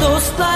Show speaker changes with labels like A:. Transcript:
A: dostlar